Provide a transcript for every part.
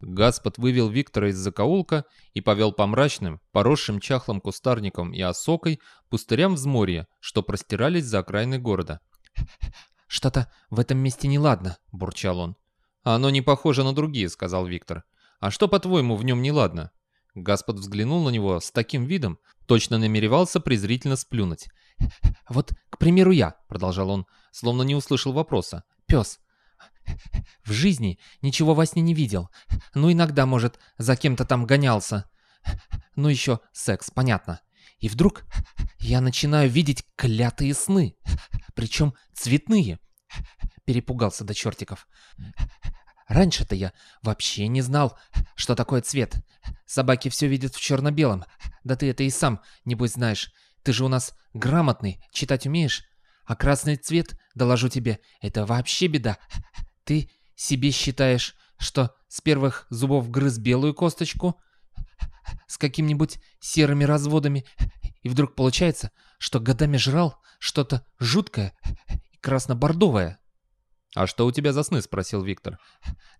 Гаспод вывел Виктора из закоулка и повел по мрачным, поросшим чахлым кустарником и осокой пустырям взморья, что простирались за окраины города. «Что-то в этом месте неладно», — бурчал он. «Оно не похоже на другие», — сказал Виктор. «А что, по-твоему, в нем неладно?» Гаспод взглянул на него с таким видом, точно намеревался презрительно сплюнуть. «Вот, к примеру, я», — продолжал он, словно не услышал вопроса. «Пес. В жизни ничего во сне не видел. Ну, иногда, может, за кем-то там гонялся. Ну, еще секс, понятно. И вдруг я начинаю видеть клятые сны. Причем цветные. Перепугался до чертиков. Раньше-то я вообще не знал, что такое цвет. Собаки все видят в черно-белом. Да ты это и сам, небось, знаешь. Ты же у нас грамотный, читать умеешь? А красный цвет, доложу тебе, это вообще беда. Ты себе считаешь, что с первых зубов грыз белую косточку с какими-нибудь серыми разводами, и вдруг получается, что годами жрал что-то жуткое и красно-бордовое. «А что у тебя за сны?» — спросил Виктор.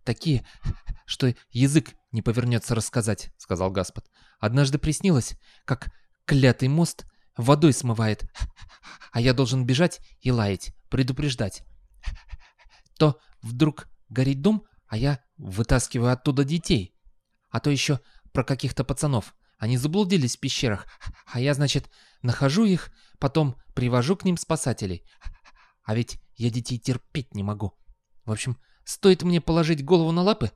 «Такие, что язык не повернется рассказать», — сказал Гаспод. «Однажды приснилось, как клятый мост водой смывает, а я должен бежать и лаять, предупреждать. То вдруг горит дом, а я вытаскиваю оттуда детей. А то еще про каких-то пацанов. Они заблудились в пещерах, а я, значит, нахожу их, потом привожу к ним спасателей. А ведь я детей терпеть не могу. В общем, стоит мне положить голову на лапы,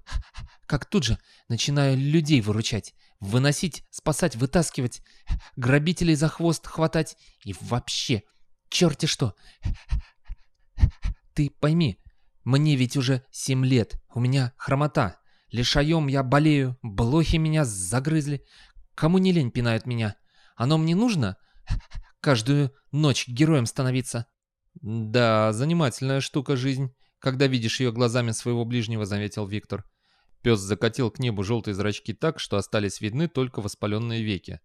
как тут же начинаю людей выручать, выносить, спасать, вытаскивать, грабителей за хвост хватать и вообще, черти что. Ты пойми, мне ведь уже семь лет, у меня хромота. Лишаем я болею, блохи меня загрызли. Кому не лень пинают меня? Оно мне нужно? Каждую ночь героем становиться. Да, занимательная штука жизнь, когда видишь ее глазами своего ближнего, заметил Виктор. Пес закатил к небу желтые зрачки так, что остались видны только воспаленные веки.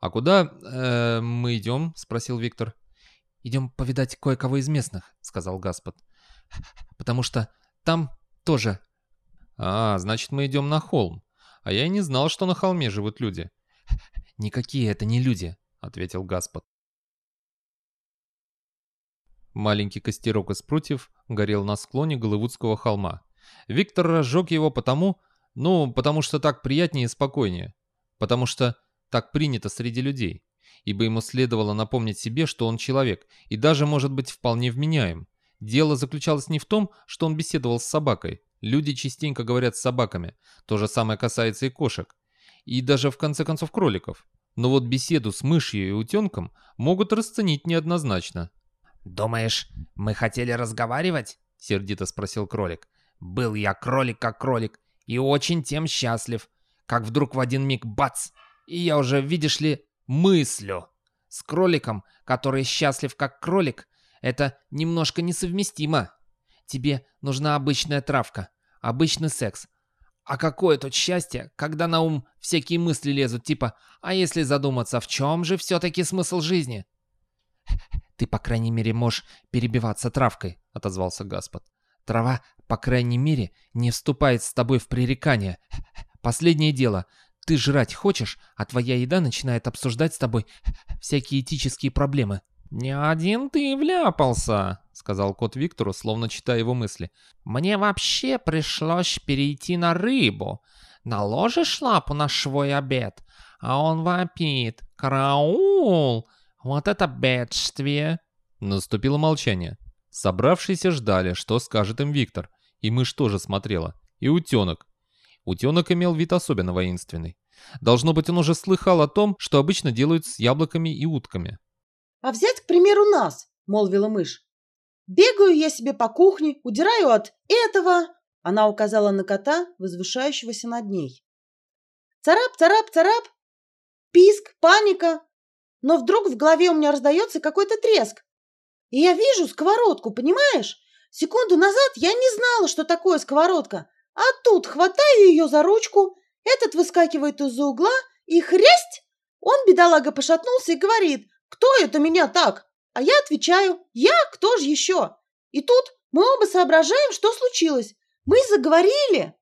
«А куда э, мы идем?» — спросил Виктор. «Идем повидать кое-кого из местных», — сказал Гаспод потому что там тоже... А, значит, мы идем на холм. А я и не знал, что на холме живут люди. Никакие это не люди, ответил Гаспод. Маленький костерок из прутьев горел на склоне Голливудского холма. Виктор разжег его потому, ну, потому что так приятнее и спокойнее. Потому что так принято среди людей. Ибо ему следовало напомнить себе, что он человек, и даже может быть вполне вменяем. Дело заключалось не в том, что он беседовал с собакой. Люди частенько говорят с собаками. То же самое касается и кошек. И даже в конце концов кроликов. Но вот беседу с мышью и утенком могут расценить неоднозначно. «Думаешь, мы хотели разговаривать?» — сердито спросил кролик. «Был я кролик как кролик, и очень тем счастлив. Как вдруг в один миг бац! И я уже, видишь ли, мыслю. С кроликом, который счастлив как кролик, это немножко несовместимо. Тебе нужна обычная травка, обычный секс. А какое тут счастье, когда на ум всякие мысли лезут, типа «А если задуматься, в чем же все-таки смысл жизни?» «Ты, по крайней мере, можешь перебиваться травкой», — отозвался Гаспод. «Трава, по крайней мере, не вступает с тобой в пререкание. Последнее дело. Ты жрать хочешь, а твоя еда начинает обсуждать с тобой всякие этические проблемы. «Не один ты вляпался», — сказал кот Виктору, словно читая его мысли. «Мне вообще пришлось перейти на рыбу. Наложишь лапу на свой обед, а он вопит. Караул! Вот это бедствие!» Наступило молчание. Собравшиеся ждали, что скажет им Виктор. И мышь тоже смотрела. И утенок. Утенок имел вид особенно воинственный. Должно быть, он уже слыхал о том, что обычно делают с яблоками и утками. А взять, к примеру, нас, молвила мышь. Бегаю я себе по кухне, удираю от этого. Она указала на кота, возвышающегося над ней. Царап, царап, царап. Писк, паника. Но вдруг в голове у меня раздается какой-то треск. И я вижу сковородку, понимаешь? Секунду назад я не знала, что такое сковородка. А тут хватаю ее за ручку, этот выскакивает из-за угла и хрясть! Он, бедолага, пошатнулся и говорит, кто это меня так? А я отвечаю, я, кто же еще? И тут мы оба соображаем, что случилось. Мы заговорили.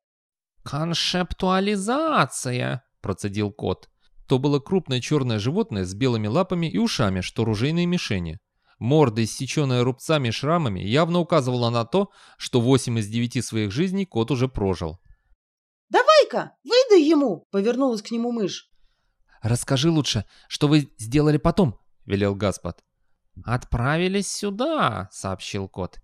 «Концептуализация», — процедил кот. То было крупное черное животное с белыми лапами и ушами, что ружейные мишени. Морда, иссеченная рубцами и шрамами, явно указывала на то, что 8 из 9 своих жизней кот уже прожил. «Давай-ка, выдай ему!» — повернулась к нему мышь. «Расскажи лучше, что вы сделали потом?» — велел Гаспод. «Отправились сюда», — сообщил кот.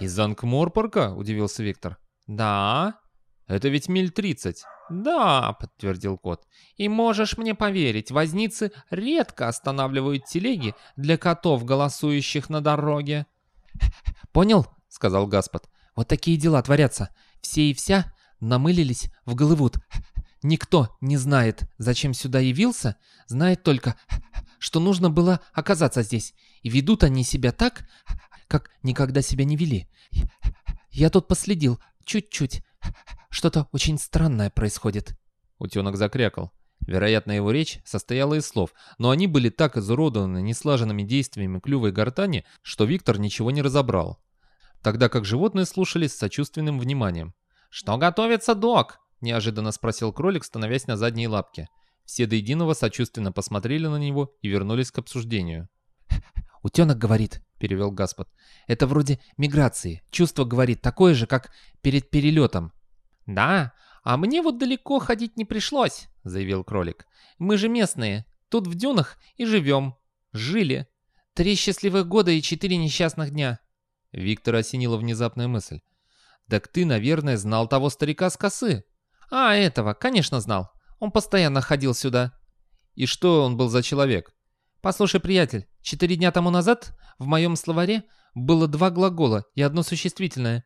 «Из Анкморпорка?» — удивился Виктор. «Да». «Это ведь миль тридцать». «Да», — подтвердил кот. «И можешь мне поверить, возницы редко останавливают телеги для котов, голосующих на дороге». «Понял?» — сказал Гаспод. «Вот такие дела творятся. Все и вся намылились в Голливуд. Никто не знает, зачем сюда явился, знает только, что нужно было оказаться здесь. И ведут они себя так, как никогда себя не вели. Я тут последил, чуть-чуть. Что-то очень странное происходит. Утенок закрякал. Вероятно, его речь состояла из слов, но они были так изуродованы неслаженными действиями клюва и гортани, что Виктор ничего не разобрал. Тогда как животные слушали с сочувственным вниманием. «Что готовится, док?» — неожиданно спросил кролик, становясь на задние лапки. Все до единого сочувственно посмотрели на него и вернулись к обсуждению. «Утенок говорит», — перевел Гаспод. «Это вроде миграции. Чувство, говорит, такое же, как перед перелетом». «Да, а мне вот далеко ходить не пришлось», — заявил кролик. «Мы же местные. Тут в дюнах и живем. Жили. Три счастливых года и четыре несчастных дня». Виктор осенила внезапная мысль. «Так ты, наверное, знал того старика с косы». «А, этого, конечно, знал. Он постоянно ходил сюда». «И что он был за человек?» «Послушай, приятель, четыре дня тому назад в моем словаре было два глагола и одно существительное.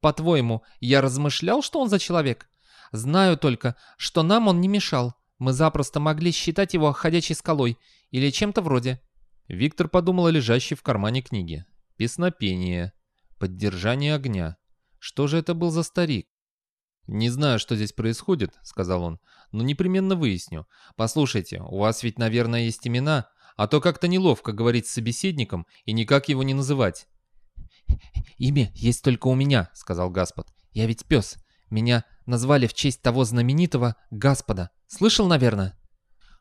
По-твоему, я размышлял, что он за человек? Знаю только, что нам он не мешал. Мы запросто могли считать его ходячей скалой или чем-то вроде». Виктор подумал о лежащей в кармане книге. Песнопение. Поддержание огня. Что же это был за старик? «Не знаю, что здесь происходит», — сказал он, — «но непременно выясню. Послушайте, у вас ведь, наверное, есть имена, а то как-то неловко говорить с собеседником и никак его не называть». «Имя есть только у меня», — сказал Гаспод. «Я ведь пес. Меня назвали в честь того знаменитого Гаспода. Слышал, наверное?»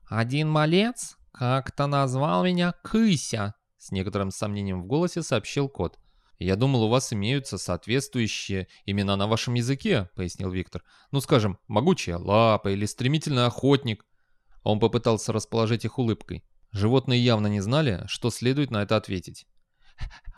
«Один малец как-то назвал меня Кыся», — с некоторым сомнением в голосе сообщил кот. «Я думал, у вас имеются соответствующие имена на вашем языке», — пояснил Виктор. «Ну, скажем, могучая лапа или стремительный охотник». Он попытался расположить их улыбкой. Животные явно не знали, что следует на это ответить.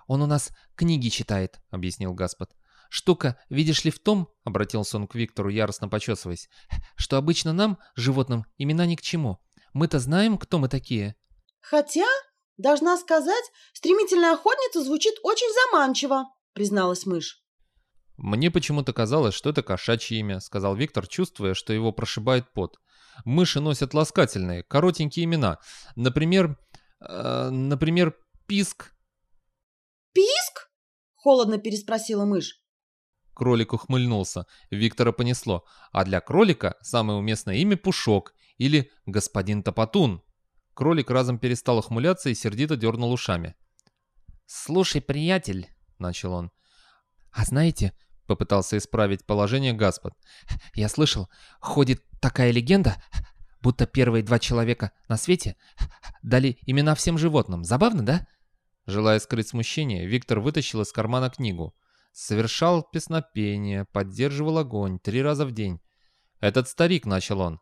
«Он у нас книги читает», — объяснил Гаспод. «Штука, видишь ли, в том, — обратился он к Виктору, яростно почесываясь, — что обычно нам, животным, имена ни к чему. Мы-то знаем, кто мы такие». «Хотя «Должна сказать, стремительная охотница звучит очень заманчиво», — призналась мышь. «Мне почему-то казалось, что это кошачье имя», — сказал Виктор, чувствуя, что его прошибает пот. «Мыши носят ласкательные, коротенькие имена. Например... Э, например, Писк». «Писк?» — холодно переспросила мышь. Кролик ухмыльнулся. Виктора понесло. А для кролика самое уместное имя Пушок или Господин Топотун. Кролик разом перестал ухмыляться и сердито дернул ушами. «Слушай, приятель», — начал он. «А знаете...» — попытался исправить положение Гаспод. «Я слышал, ходит такая легенда, будто первые два человека на свете дали имена всем животным. Забавно, да?» Желая скрыть смущение, Виктор вытащил из кармана книгу. Совершал песнопение, поддерживал огонь три раза в день. «Этот старик», — начал он.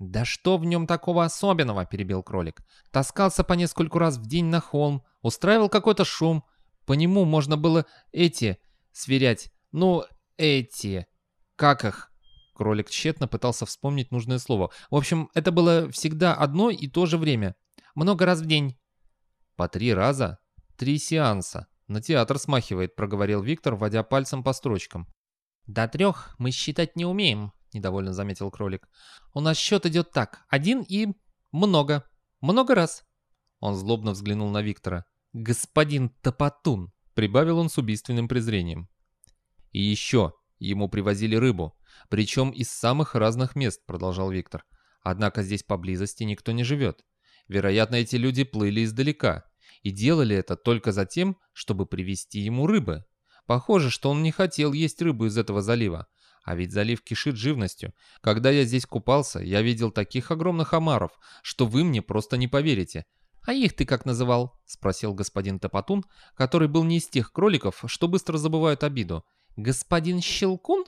«Да что в нем такого особенного?» – перебил кролик. «Таскался по нескольку раз в день на холм, устраивал какой-то шум. По нему можно было эти сверять. Ну, эти. Как их?» Кролик тщетно пытался вспомнить нужное слово. В общем, это было всегда одно и то же время. Много раз в день. «По три раза? Три сеанса. На театр смахивает», – проговорил Виктор, водя пальцем по строчкам. «До трех мы считать не умеем», — недовольно заметил кролик. «У нас счет идет так. Один и... много. Много раз». Он злобно взглянул на Виктора. «Господин Топотун», — прибавил он с убийственным презрением. «И еще. Ему привозили рыбу. Причем из самых разных мест», — продолжал Виктор. «Однако здесь поблизости никто не живет. Вероятно, эти люди плыли издалека. И делали это только за тем, чтобы привезти ему рыбы. Похоже, что он не хотел есть рыбу из этого залива. А ведь залив кишит живностью. Когда я здесь купался, я видел таких огромных омаров, что вы мне просто не поверите. «А их ты как называл?» — спросил господин Топотун, который был не из тех кроликов, что быстро забывают обиду. «Господин Щелкун?»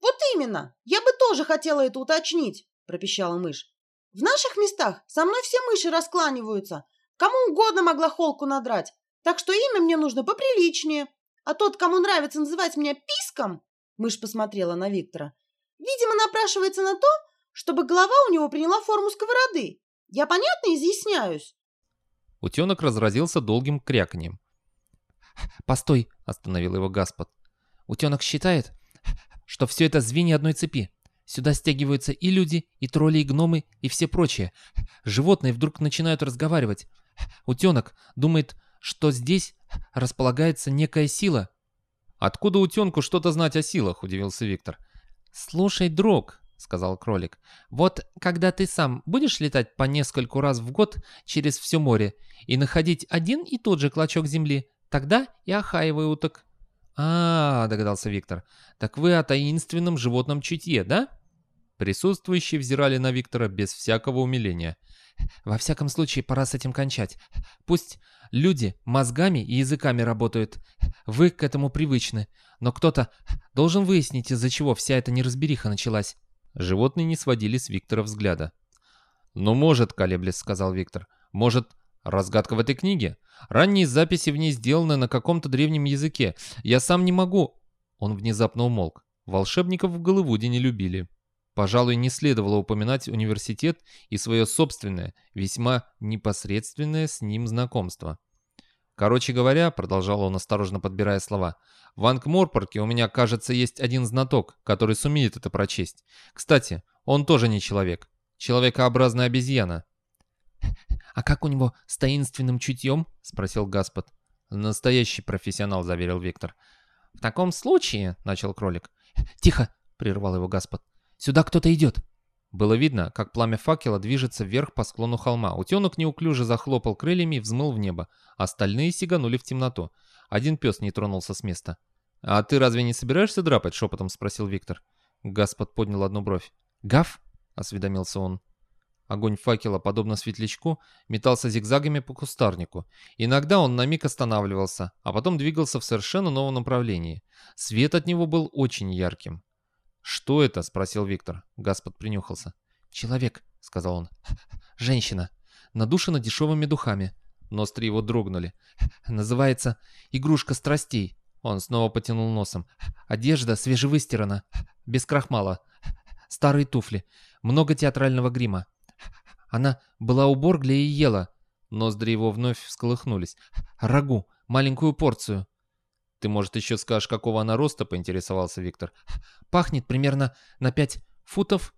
«Вот именно! Я бы тоже хотела это уточнить!» — пропищала мышь. «В наших местах со мной все мыши раскланиваются. Кому угодно могла холку надрать. Так что имя мне нужно поприличнее. А тот, кому нравится называть меня писком...» Мышь посмотрела на Виктора. «Видимо, напрашивается на то, чтобы голова у него приняла форму сковороды. Я понятно изъясняюсь?» Утенок разразился долгим кряканьем. «Постой!» — остановил его Гаспод. «Утенок считает, что все это звенья одной цепи. Сюда стягиваются и люди, и тролли, и гномы, и все прочие. Животные вдруг начинают разговаривать. Утенок думает, что здесь располагается некая сила». «Откуда утенку что-то знать о силах?» — удивился Виктор. «Слушай, друг», — сказал кролик. «Вот когда ты сам будешь летать по нескольку раз в год через все море и находить один и тот же клочок земли, тогда и охаивай уток». «А, — догадался Виктор, — так вы о таинственном животном чутье, да?» Присутствующие взирали на Виктора без всякого умиления. «Во всяком случае, пора с этим кончать. Пусть люди мозгами и языками работают. Вы к этому привычны. Но кто-то должен выяснить, из-за чего вся эта неразбериха началась». Животные не сводили с Виктора взгляда. «Ну, может, колеблес», — сказал Виктор. «Может, разгадка в этой книге? Ранние записи в ней сделаны на каком-то древнем языке. Я сам не могу...» Он внезапно умолк. Волшебников в Голливуде не любили. Пожалуй, не следовало упоминать университет и свое собственное, весьма непосредственное с ним знакомство. Короче говоря, продолжал он, осторожно подбирая слова, в Ангморпорке у меня, кажется, есть один знаток, который сумеет это прочесть. Кстати, он тоже не человек. Человекообразная обезьяна. «А как у него с таинственным чутьем?» — спросил Гаспод. «Настоящий профессионал», — заверил Виктор. «В таком случае...» — начал кролик. «Тихо!» — прервал его Гаспод. «Сюда кто-то идет!» Было видно, как пламя факела движется вверх по склону холма. Утенок неуклюже захлопал крыльями и взмыл в небо. Остальные сиганули в темноту. Один пес не тронулся с места. «А ты разве не собираешься драпать?» — шепотом спросил Виктор. Гаспод поднял одну бровь. «Гав?» — осведомился он. Огонь факела, подобно светлячку, метался зигзагами по кустарнику. Иногда он на миг останавливался, а потом двигался в совершенно новом направлении. Свет от него был очень ярким. «Что это?» — спросил Виктор. Гаспод принюхался. «Человек», — сказал он. «Женщина. Надушена дешевыми духами». Ноздри его дрогнули. «Называется «Игрушка страстей». Он снова потянул носом. «Одежда свежевыстирана. Без крахмала. Старые туфли. Много театрального грима. Она была у Боргля и ела». Ноздри его вновь всколыхнулись. «Рагу. Маленькую порцию. «Ты, может, еще скажешь, какого она роста?» — поинтересовался Виктор. «Пахнет примерно на пять футов.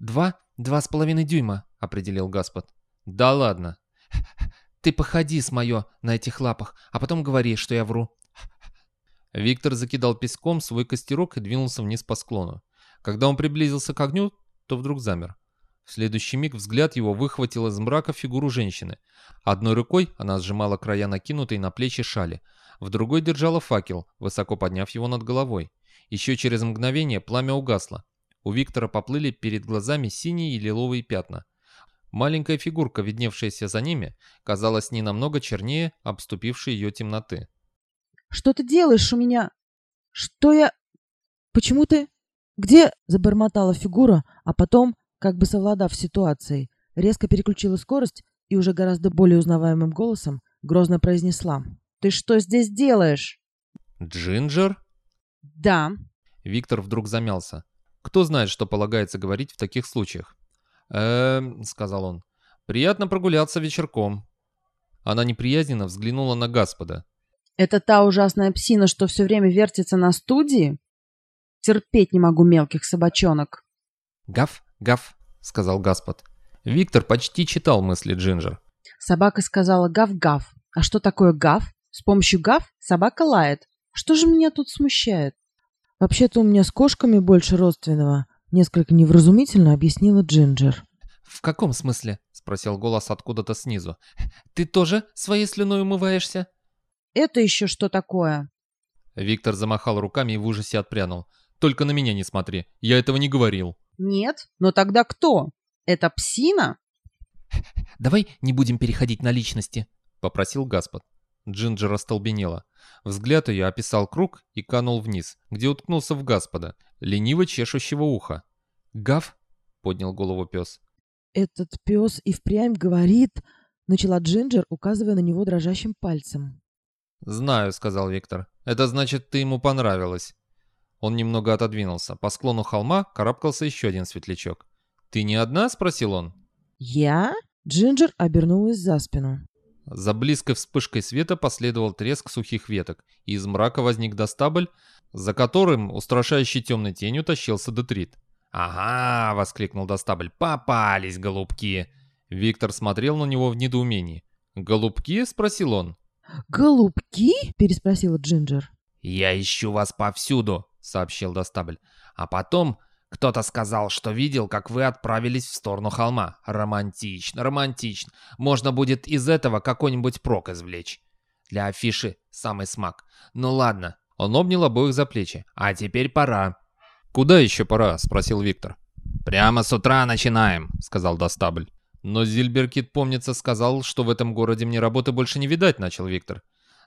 Два, два с половиной дюйма», — определил Гаспод. «Да ладно». «Ты походи с мое на этих лапах, а потом говори, что я вру». Виктор закидал песком свой костерок и двинулся вниз по склону. Когда он приблизился к огню, то вдруг замер. В следующий миг взгляд его выхватил из мрака фигуру женщины. Одной рукой она сжимала края накинутой на плечи шали, в другой держала факел, высоко подняв его над головой. Еще через мгновение пламя угасло. У Виктора поплыли перед глазами синие и лиловые пятна. Маленькая фигурка, видневшаяся за ними, казалась не намного чернее обступившей ее темноты. «Что ты делаешь у меня? Что я... Почему ты... Где?» — забормотала фигура, а потом, как бы совладав ситуацией, резко переключила скорость и уже гораздо более узнаваемым голосом грозно произнесла. Ты что здесь делаешь?» «Джинджер?» «Да». Виктор вдруг замялся. Кто знает, что полагается говорить в таких случаях? «Эм...» — сказал он. «Приятно прогуляться вечерком». Она неприязненно взглянула на Господа. «Это та ужасная псина, что все время вертится на студии? Терпеть не могу мелких собачонок». «Гав, гав», — сказал Господ. Виктор почти читал мысли Джинджер. Собака сказала «гав-гав». А что такое гав? С помощью гав собака лает. Что же меня тут смущает? Вообще-то у меня с кошками больше родственного. Несколько невразумительно объяснила Джинджер. «В каком смысле?» — спросил голос откуда-то снизу. «Ты тоже своей слюной умываешься?» «Это еще что такое?» Виктор замахал руками и в ужасе отпрянул. «Только на меня не смотри, я этого не говорил». Нет, но тогда кто? Это псина? «Давай не будем переходить на личности», — попросил Гаспод. Джинджер остолбенела. Взгляд ее описал круг и канул вниз, где уткнулся в Гаспода, лениво чешущего уха. «Гав?» — поднял голову пес. «Этот пес и впрямь говорит...» — начала Джинджер, указывая на него дрожащим пальцем. «Знаю», — сказал Виктор. «Это значит, ты ему понравилась». Он немного отодвинулся. По склону холма карабкался еще один светлячок. «Ты не одна?» — спросил он. «Я?» Джинджер обернулась за спину. За близкой вспышкой света последовал треск сухих веток, и из мрака возник достабль, за которым устрашающей темной тенью тащился детрит. «Ага!» — воскликнул достабль. «Попались, голубки!» Виктор смотрел на него в недоумении. «Голубки?» — спросил он. «Голубки?» — переспросила Джинджер. «Я ищу вас повсюду», — сообщил Достабль. «А потом кто-то сказал, что видел, как вы отправились в сторону холма. Романтично, романтично. Можно будет из этого какой-нибудь прок извлечь. Для афиши самый смак. Ну ладно». Он обнял обоих за плечи. «А теперь пора». «Куда еще пора?» — спросил Виктор. «Прямо с утра начинаем», — сказал Достабль. «Но Зильберкит, помнится, сказал, что в этом городе мне работы больше не видать», — начал Виктор.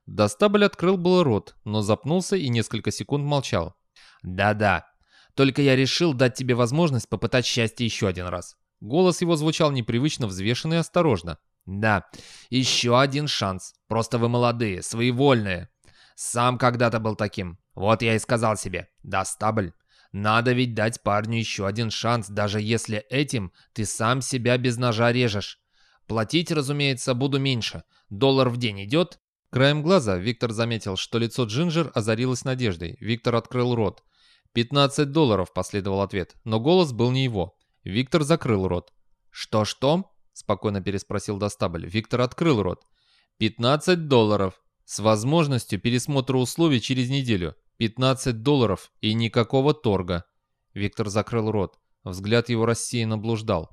Достабль открыл был рот, но запнулся и несколько секунд молчал. «Да-да, только я решил дать тебе возможность попытать счастье еще один раз». Голос его звучал непривычно взвешенно и осторожно. «Да, еще один шанс. Просто вы молодые, своевольные. Сам когда-то был таким. Вот я и сказал себе, Достабль, надо ведь дать парню еще один шанс, даже если этим ты сам себя без ножа режешь. Платить, разумеется, буду меньше. Доллар в день идет, Краем глаза Виктор заметил, что лицо Джинджер озарилось надеждой. Виктор открыл рот. «Пятнадцать долларов», — последовал ответ, но голос был не его. Виктор закрыл рот. «Что-что?» — спокойно переспросил Достабль. Виктор открыл рот. «Пятнадцать долларов. С возможностью пересмотра условий через неделю. Пятнадцать долларов и никакого торга». Виктор закрыл рот. Взгляд его рассеянно блуждал.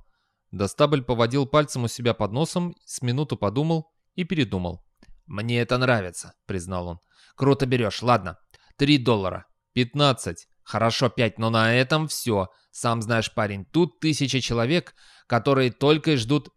Достабль поводил пальцем у себя под носом, с минуту подумал и передумал. «Мне это нравится», — признал он. «Круто берешь, ладно. Три доллара. Пятнадцать. Хорошо, пять, но на этом все. Сам знаешь, парень, тут тысяча человек, которые только и ждут...»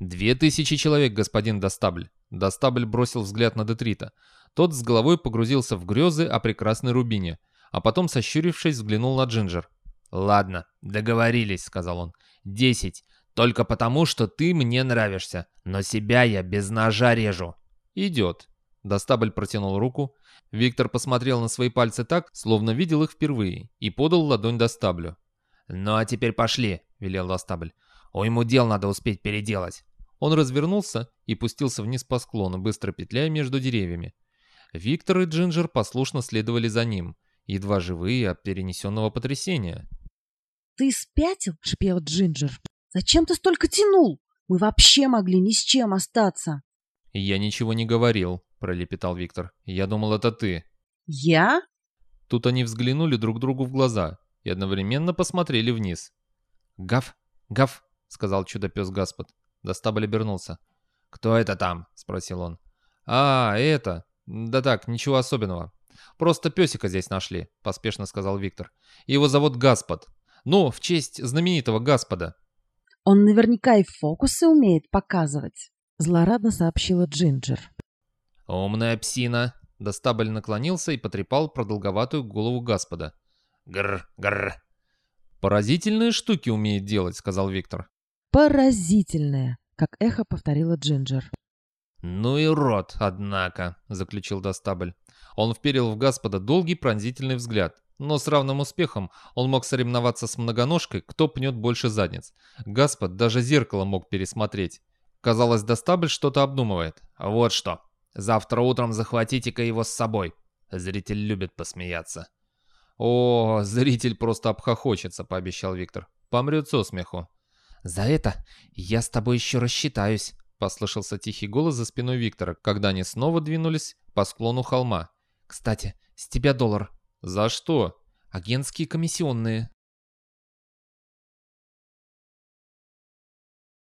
«Две тысячи человек, господин Достабль». Достабль бросил взгляд на Детрита. Тот с головой погрузился в грезы о прекрасной Рубине, а потом, сощурившись, взглянул на Джинджер. «Ладно, договорились», — сказал он. «Десять. Только потому, что ты мне нравишься. Но себя я без ножа режу». «Идет». Достабль протянул руку. Виктор посмотрел на свои пальцы так, словно видел их впервые, и подал ладонь Достаблю. «Ну а теперь пошли», — велел Достабль. ему дел надо успеть переделать». Он развернулся и пустился вниз по склону, быстро петляя между деревьями. Виктор и Джинджер послушно следовали за ним, едва живые от перенесенного потрясения. «Ты спятил?» — шипел Джинджер. «Зачем ты столько тянул? Мы вообще могли ни с чем остаться!» «Я ничего не говорил», — пролепетал Виктор. «Я думал, это ты». «Я?» Тут они взглянули друг другу в глаза и одновременно посмотрели вниз. «Гав, гав», — сказал чудо-пес Гаспод. Достабль обернулся. «Кто это там?» — спросил он. «А, это. Да так, ничего особенного. Просто песика здесь нашли», — поспешно сказал Виктор. «Его зовут Гаспод. Ну, в честь знаменитого Гаспода». «Он наверняка и фокусы умеет показывать». — злорадно сообщила Джинджер. «Умная псина!» Достабль наклонился и потрепал продолговатую голову Господа. «Гррр, гррр!» «Поразительные штуки умеет делать», — сказал Виктор. «Поразительные», — как эхо повторила Джинджер. «Ну и рот, однако», — заключил Достабль. Он вперил в Господа долгий пронзительный взгляд, но с равным успехом он мог соревноваться с многоножкой, кто пнет больше задниц. Господ даже зеркало мог пересмотреть. Казалось, Достабль что-то обдумывает. «Вот что. Завтра утром захватите-ка его с собой. Зритель любит посмеяться». «О, зритель просто обхохочется», — пообещал Виктор. «Помрет со смеху». «За это я с тобой еще рассчитаюсь», — послышался тихий голос за спиной Виктора, когда они снова двинулись по склону холма. «Кстати, с тебя доллар». «За что?» «Агентские комиссионные».